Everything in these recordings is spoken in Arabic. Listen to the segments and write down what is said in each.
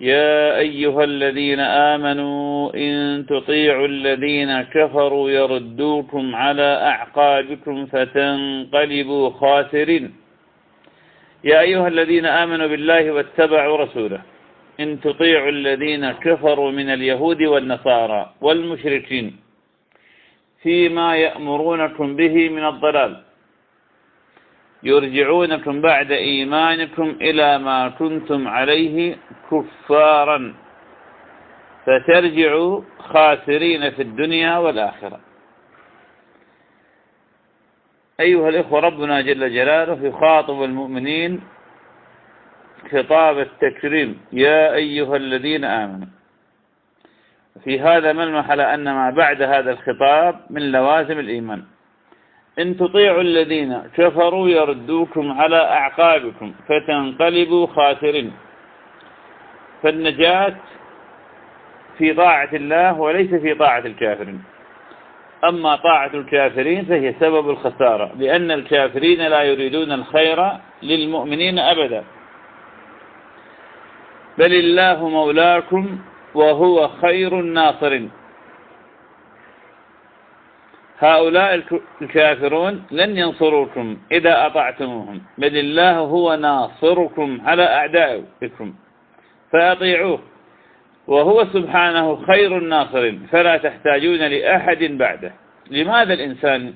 يا أيها الذين آمنوا إن تطيعوا الذين كفروا يردوكم على أعقابكم فتنقلبوا خاسرين. يا أيها الذين آمنوا بالله واتبعوا رسوله. إن تطيعوا الذين كفروا من اليهود والنصارى والمشركين فيما يأمرونكم به من الضلال. يرجعونكم بعد إيمانكم إلى ما كنتم عليه كفارا. فترجعوا خاسرين في الدنيا والآخرة. أيها الإخوة ربنا جل جلاله يخاطب المؤمنين خطاب التكريم. يا أيها الذين آمنوا في هذا ملمح لأن ما بعد هذا الخطاب من لوازم الإيمان. إن تطيعوا الذين كفروا يردوكم على أعقابكم فتنقلبوا خاسرين. فالنجاة في طاعة الله وليس في طاعة الكافرين. أما طاعة الكافرين فهي سبب الخسارة لأن الكافرين لا يريدون الخير للمؤمنين أبدا. بل الله مولاكم وهو خير الناصرين. هؤلاء الكافرون لن ينصروكم إذا أطعتموهم بل الله هو ناصركم على أعدائكم فأطيعوه وهو سبحانه خير الناصرين فلا تحتاجون لأحد بعده. لماذا الإنسان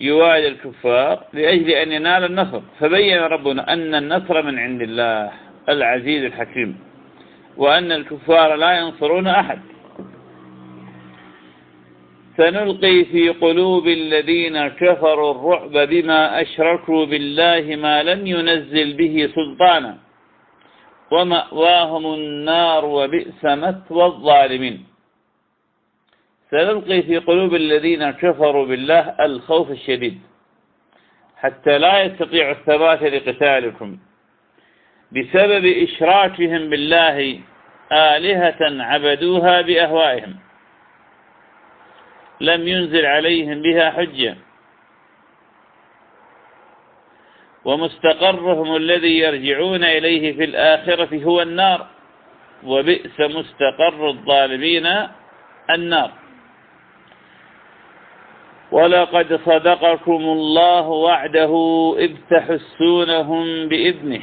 يوالي الكفار؟ لأجل أن ينال النصر. فبين ربنا أن النصر من عند الله العزيز الحكيم وأن الكفار لا ينصرون أحد. سنلقي في قلوب الذين كفروا الرعب بما أشركوا بالله ما لم ينزل به سلطانا ومأواهم النار وبئس مثوى الظالمين. سنلقي في قلوب الذين كفروا بالله الخوف الشديد. حتى لا يستطيعوا الثبات لقتالكم. بسبب إشراكهم بالله آلهة عبدوها بأهوائهم. لم ينزل عليهم بها حجة. ومستقرهم الذي يرجعون إليه في الآخرة هو النار. وبئس مستقر الظالمين النار. ولقد صدقكم الله وعده إذ تحسونهم بإذنه.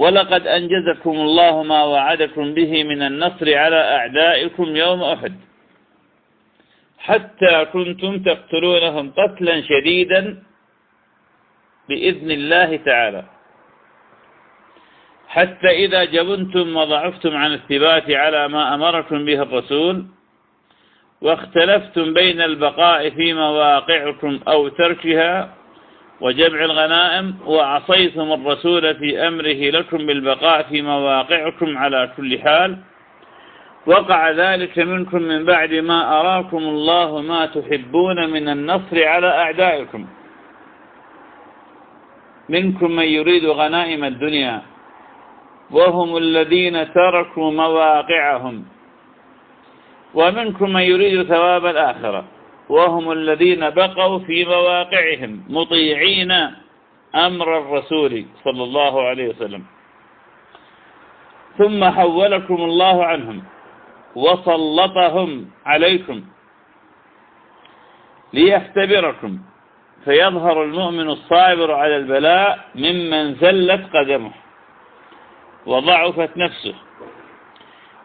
ولقد أنجزكم الله ما وعدكم به من النصر على أعدائكم يوم أحد. حتى كنتم تقتلونهم قتلا شديدا بإذن الله تعالى. حتى إذا جبنتم وضعفتم عن الثبات على ما أمركم به الرسول واختلفتم بين البقاء في مواقعكم أو تركها وجمع الغنائم وعصيتم الرسول في أمره لكم بالبقاء في مواقعكم على كل حال. وقع ذلك منكم من بعد ما أراكم الله ما تحبون من النصر على أعدائكم. منكم من يريد غنائم الدنيا وهم الذين تركوا مواقعهم. ومنكم من يريد ثواب الآخرة. وهم الذين بقوا في مواقعهم مطيعين أمر الرسول صلى الله عليه وسلم. ثم حولكم الله عنهم وسلطهم عليكم ليختبركم فيظهر المؤمن الصابر على البلاء ممن زلت قدمه وضعفت نفسه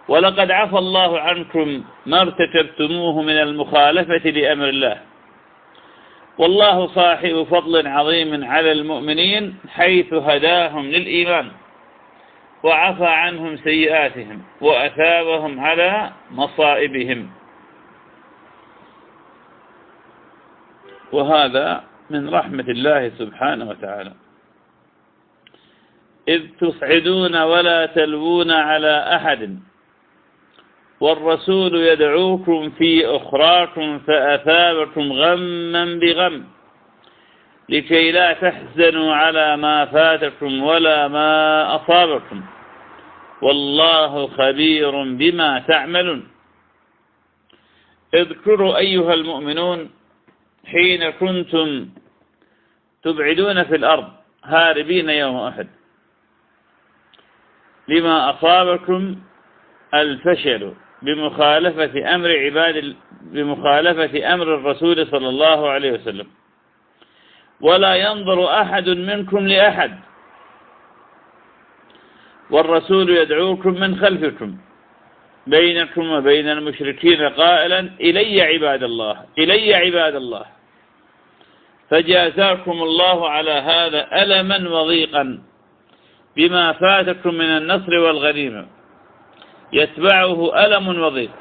ولقد عفى الله عنكم ما ارتكبتموه من المخالفة لأمر الله. والله صاحب فضل عظيم على المؤمنين حيث هداهم للإيمان وعفى عنهم سيئاتهم وأثابهم على مصائبهم. وهذا من رحمة الله سبحانه وتعالى. إذ تصعدون ولا تلوون على أحد. والرسول يدعوكم في أخراكم فأثابكم غما بغم لكي لا تحزنوا على ما فاتكم ولا ما أصابكم والله خبير بما تعملون. اذكروا أيها المؤمنون حين كنتم تبعدون في الأرض هاربين يوم أحد. لما أصابكم الفشل. بمخالفة أمر عباد بمخالفة أمر الرسول صلى الله عليه وسلم. ولا ينظر أحد منكم لأحد. والرسول يدعوكم من خلفكم بينكم وبين المشركين قائلا إلي عباد الله إلي عباد الله. فجازاكم الله على هذا ألما وضيقا بما فاتكم من النصر والغنيمة. يتبعه ألم وضيق.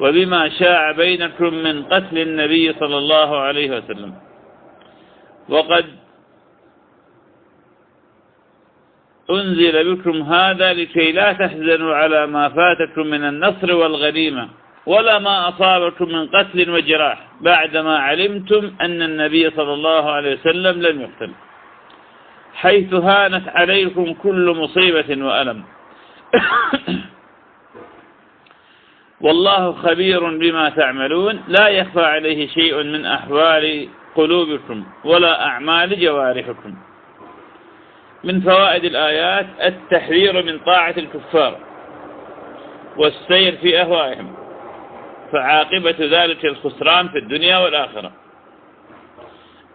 وبما شاع بينكم من قتل النبي صلى الله عليه وسلم. وقد أنزل بكم هذا لكي لا تحزنوا على ما فاتكم من النصر والغنيمة ولا ما أصابكم من قتل وجراح بعدما علمتم أن النبي صلى الله عليه وسلم لم يقتل. حيث هانت عليكم كل مصيبة وألم. والله خبير بما تعملون لا يخفى عليه شيء من أحوال قلوبكم ولا أعمال جوارحكم. من فوائد الآيات التحذير من طاعة الكفار والسير في أهوائهم فعاقبة ذلك الخسران في الدنيا والآخرة.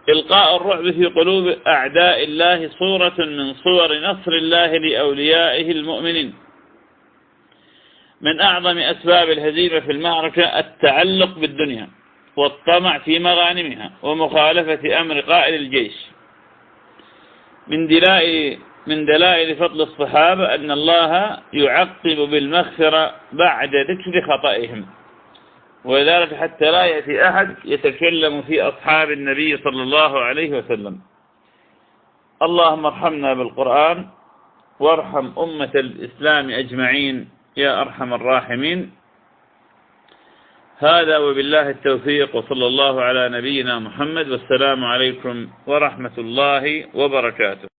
إلقاء الرعب في قلوب أعداء الله صورة من صور نصر الله لأوليائه المؤمنين. من أعظم أسباب الهزيمة في المعركة التعلق بالدنيا والطمع في مغانمها ومخالفة أمر قائد الجيش. من دلائل من دلائل فضل الصحابة أن الله يعقب بالمغفرة بعد ذكر خطئهم ولذلك حتى لا يأتي أحد يتكلم في أصحاب النبي صلى الله عليه وسلم. اللهم ارحمنا بالقرآن وارحم أمة الإسلام أجمعين. يا أرحم الراحمين. هذا وبالله التوفيق وصلى الله على نبينا محمد والسلام عليكم ورحمة الله وبركاته.